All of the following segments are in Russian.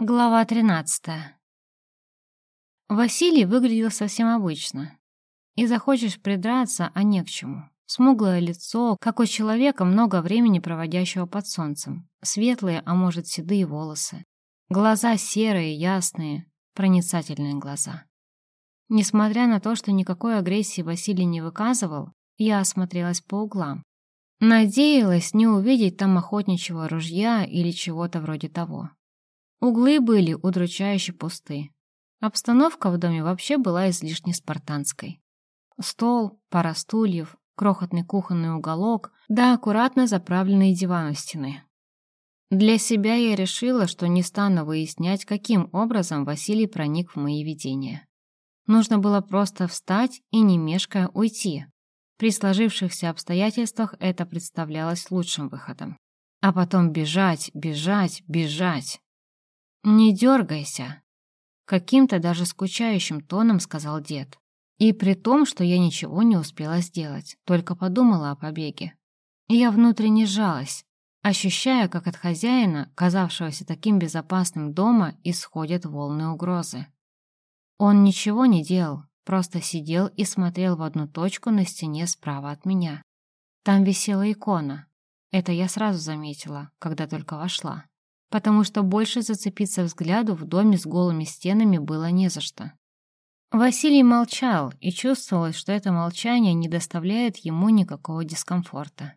Глава 13. Василий выглядел совсем обычно. И захочешь придраться, а не к чему. Смуглое лицо, как у человека, много времени проводящего под солнцем. Светлые, а может, седые волосы. Глаза серые, ясные, проницательные глаза. Несмотря на то, что никакой агрессии Василий не выказывал, я осмотрелась по углам. Надеялась не увидеть там охотничьего ружья или чего-то вроде того. Углы были удручающе пусты. Обстановка в доме вообще была излишне спартанской. Стол, пара стульев, крохотный кухонный уголок, да аккуратно заправленные диваны у стены. Для себя я решила, что не стану выяснять, каким образом Василий проник в мои видения. Нужно было просто встать и, не мешкая, уйти. При сложившихся обстоятельствах это представлялось лучшим выходом. А потом бежать, бежать, бежать. «Не дергайся», — каким-то даже скучающим тоном сказал дед. И при том, что я ничего не успела сделать, только подумала о побеге. Я внутренне сжалась, ощущая, как от хозяина, казавшегося таким безопасным дома, исходят волны угрозы. Он ничего не делал, просто сидел и смотрел в одну точку на стене справа от меня. Там висела икона. Это я сразу заметила, когда только вошла потому что больше зацепиться взгляду в доме с голыми стенами было не за что. Василий молчал, и чувствовалось, что это молчание не доставляет ему никакого дискомфорта.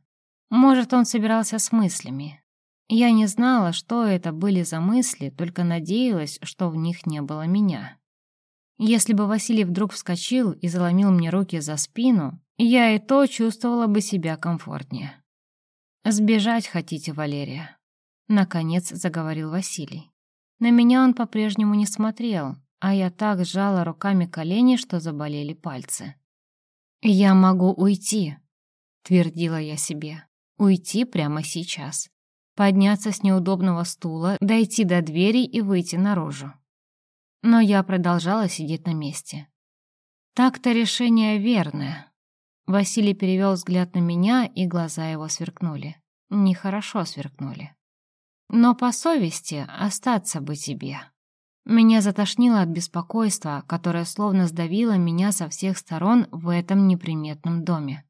Может, он собирался с мыслями. Я не знала, что это были за мысли, только надеялась, что в них не было меня. Если бы Василий вдруг вскочил и заломил мне руки за спину, я и то чувствовала бы себя комфортнее. «Сбежать хотите, Валерия?» Наконец заговорил Василий. На меня он по-прежнему не смотрел, а я так сжала руками колени, что заболели пальцы. «Я могу уйти», — твердила я себе. «Уйти прямо сейчас. Подняться с неудобного стула, дойти до двери и выйти наружу». Но я продолжала сидеть на месте. «Так-то решение верное». Василий перевел взгляд на меня, и глаза его сверкнули. Нехорошо сверкнули. Но по совести остаться бы тебе. Меня затошнило от беспокойства, которое словно сдавило меня со всех сторон в этом неприметном доме.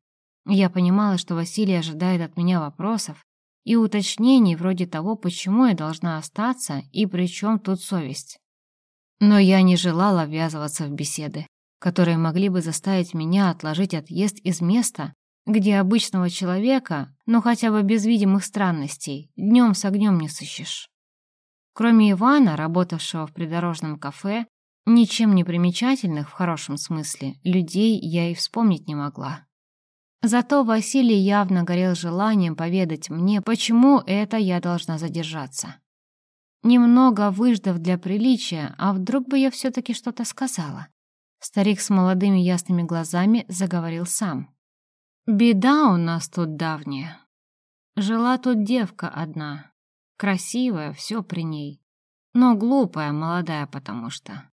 Я понимала, что Василий ожидает от меня вопросов и уточнений вроде того, почему я должна остаться и при чем тут совесть. Но я не желала ввязываться в беседы, которые могли бы заставить меня отложить отъезд из места, где обычного человека, ну хотя бы без видимых странностей, днем с огнем не сыщешь. Кроме Ивана, работавшего в придорожном кафе, ничем не примечательных в хорошем смысле людей я и вспомнить не могла. Зато Василий явно горел желанием поведать мне, почему это я должна задержаться. Немного выждав для приличия, а вдруг бы я все-таки что-то сказала? Старик с молодыми ясными глазами заговорил сам. Беда у нас тут давняя. Жила тут девка одна. Красивая, все при ней. Но глупая, молодая потому что.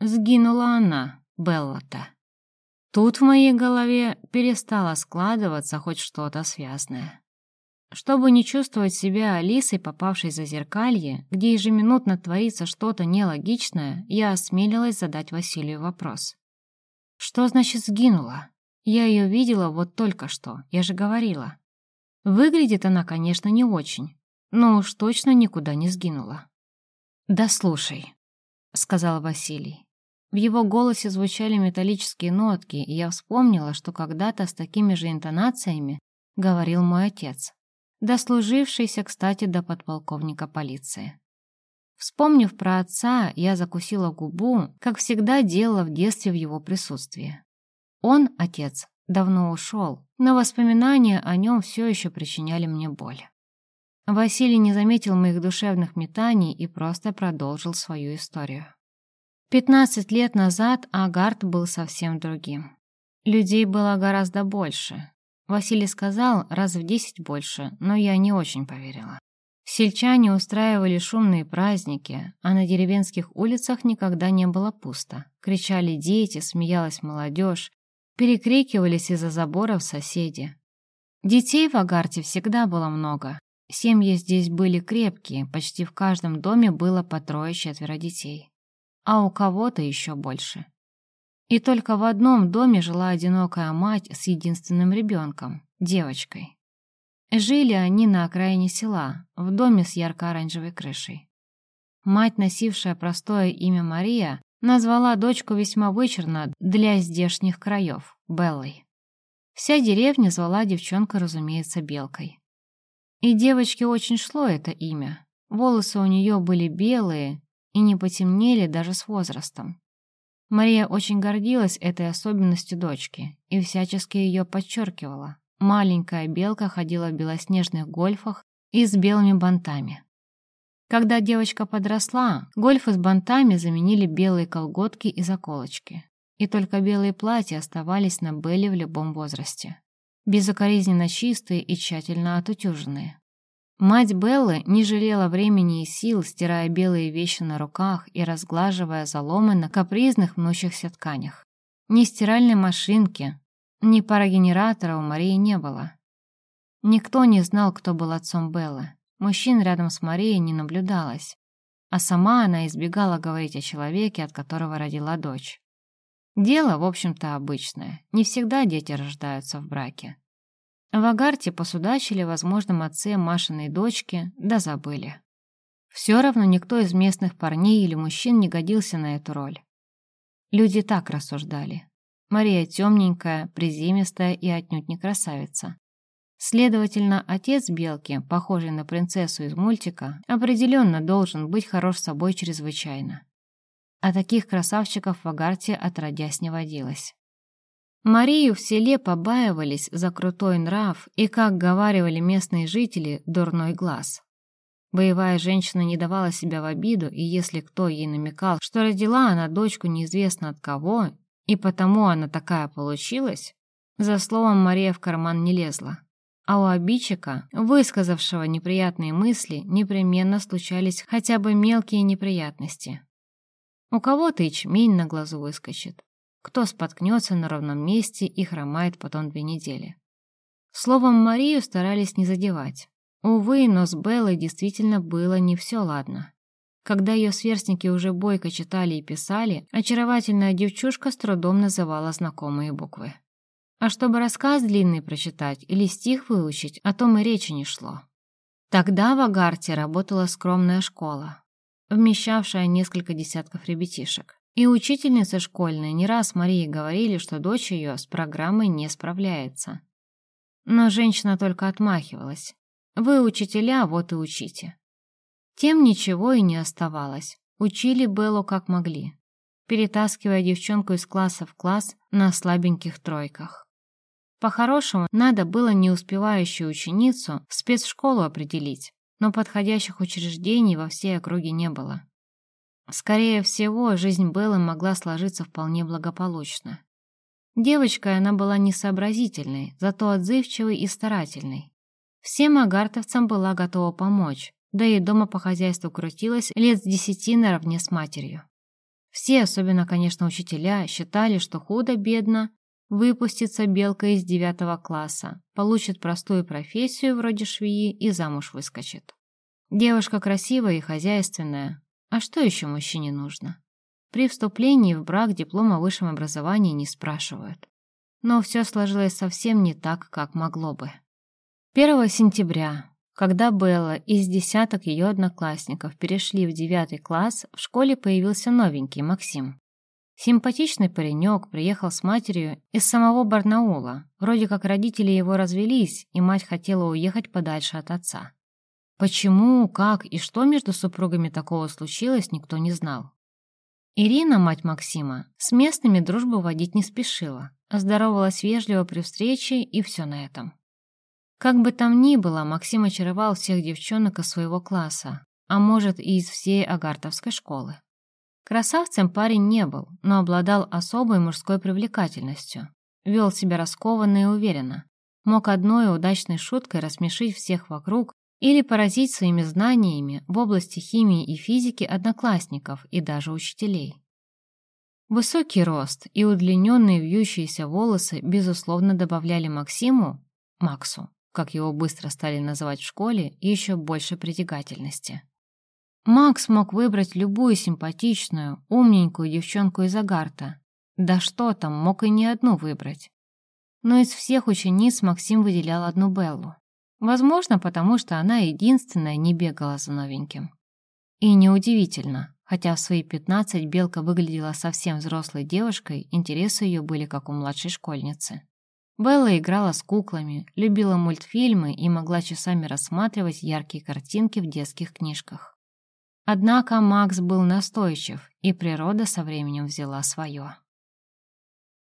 Сгинула она, Белла-то. Тут в моей голове перестало складываться хоть что-то связанное. Чтобы не чувствовать себя Алисой, попавшей за зеркалье, где ежеминутно творится что-то нелогичное, я осмелилась задать Василию вопрос. «Что значит сгинула?» Я ее видела вот только что, я же говорила. Выглядит она, конечно, не очень, но уж точно никуда не сгинула. «Да слушай», — сказал Василий. В его голосе звучали металлические нотки, и я вспомнила, что когда-то с такими же интонациями говорил мой отец, дослужившийся, кстати, до подполковника полиции. Вспомнив про отца, я закусила губу, как всегда делала в детстве в его присутствии. Он, отец, давно ушел, но воспоминания о нем все еще причиняли мне боль. Василий не заметил моих душевных метаний и просто продолжил свою историю. Пятнадцать лет назад Агарт был совсем другим. Людей было гораздо больше. Василий сказал раз в десять больше, но я не очень поверила. Сельчане устраивали шумные праздники, а на деревенских улицах никогда не было пусто. Кричали дети, смеялась молодежь, Перекрикивались из-за заборов соседи. Детей в Агарте всегда было много. Семьи здесь были крепкие, почти в каждом доме было по трое-четверо детей. А у кого-то еще больше. И только в одном доме жила одинокая мать с единственным ребенком, девочкой. Жили они на окраине села, в доме с ярко-оранжевой крышей. Мать, носившая простое имя Мария, назвала дочку весьма вычурно для здешних краев — Беллой. Вся деревня звала девчонку, разумеется, Белкой. И девочке очень шло это имя. Волосы у нее были белые и не потемнели даже с возрастом. Мария очень гордилась этой особенностью дочки и всячески ее подчеркивала. Маленькая белка ходила в белоснежных гольфах и с белыми бантами. Когда девочка подросла, гольфы с бантами заменили белые колготки и заколочки. И только белые платья оставались на Белле в любом возрасте безукоризненно чистые и тщательно отутюженные. Мать Беллы не жалела времени и сил, стирая белые вещи на руках и разглаживая заломы на капризных мнущихся тканях. Ни стиральной машинки, ни парогенератора у Марии не было. Никто не знал, кто был отцом Беллы. Мужчин рядом с Марией не наблюдалось, а сама она избегала говорить о человеке, от которого родила дочь. Дело, в общем-то, обычное. Не всегда дети рождаются в браке. В Агарте посудачили возможном отце Машиной дочки, да забыли. Все равно никто из местных парней или мужчин не годился на эту роль. Люди так рассуждали. Мария темненькая, приземистая и отнюдь не красавица. Следовательно, отец Белки, похожий на принцессу из мультика, определенно должен быть хорош собой чрезвычайно а таких красавчиков в Агарте отродясь не водилось. Марию в селе побаивались за крутой нрав и, как говаривали местные жители, дурной глаз. Боевая женщина не давала себя в обиду, и если кто ей намекал, что родила она дочку неизвестно от кого, и потому она такая получилась, за словом Мария в карман не лезла. А у обидчика, высказавшего неприятные мысли, непременно случались хотя бы мелкие неприятности. У кого-то ячмень на глазу выскочит, кто споткнется на ровном месте и хромает потом две недели. Словом, Марию старались не задевать. Увы, но с Беллой действительно было не все ладно. Когда ее сверстники уже бойко читали и писали, очаровательная девчушка с трудом называла знакомые буквы. А чтобы рассказ длинный прочитать или стих выучить, о том и речи не шло. Тогда в Агарте работала скромная школа, вмещавшая несколько десятков ребятишек. И учительницы школьные не раз Марии говорили, что дочь ее с программой не справляется. Но женщина только отмахивалась. «Вы учителя, вот и учите». Тем ничего и не оставалось. Учили Беллу как могли, перетаскивая девчонку из класса в класс на слабеньких тройках. По-хорошему, надо было не успевающую ученицу в спецшколу определить, но подходящих учреждений во всей округе не было. Скорее всего, жизнь Беллы могла сложиться вполне благополучно. Девочкой она была несообразительной, зато отзывчивой и старательной. Всем агартовцам была готова помочь, да и дома по хозяйству крутилась лет с десяти наравне с матерью. Все, особенно, конечно, учителя, считали, что худо-бедно выпустится белка из девятого класса, получит простую профессию вроде швеи и замуж выскочит. Девушка красивая и хозяйственная. А что еще мужчине нужно? При вступлении в брак диплом о высшем образовании не спрашивают. Но все сложилось совсем не так, как могло бы. 1 сентября, когда Белла из десяток ее одноклассников перешли в девятый класс, в школе появился новенький Максим. Симпатичный паренек приехал с матерью из самого Барнаула. Вроде как родители его развелись, и мать хотела уехать подальше от отца. Почему, как и что между супругами такого случилось, никто не знал. Ирина, мать Максима, с местными дружбу водить не спешила, здоровалась вежливо при встрече и все на этом. Как бы там ни было, Максим очаровал всех девчонок из своего класса, а может и из всей агартовской школы. Красавцем парень не был, но обладал особой мужской привлекательностью. Вел себя раскованно и уверенно. Мог одной удачной шуткой рассмешить всех вокруг или поразить своими знаниями в области химии и физики одноклассников и даже учителей. Высокий рост и удлиненные вьющиеся волосы, безусловно, добавляли Максиму, Максу, как его быстро стали называть в школе, еще больше притягательности. Макс мог выбрать любую симпатичную, умненькую девчонку из Агарта. Да что там, мог и не одну выбрать. Но из всех учениц Максим выделял одну Беллу. Возможно, потому что она единственная не бегала за новеньким. И неудивительно, хотя в свои 15 Белка выглядела совсем взрослой девушкой, интересы ее были как у младшей школьницы. Белла играла с куклами, любила мультфильмы и могла часами рассматривать яркие картинки в детских книжках. Однако Макс был настойчив, и природа со временем взяла свое.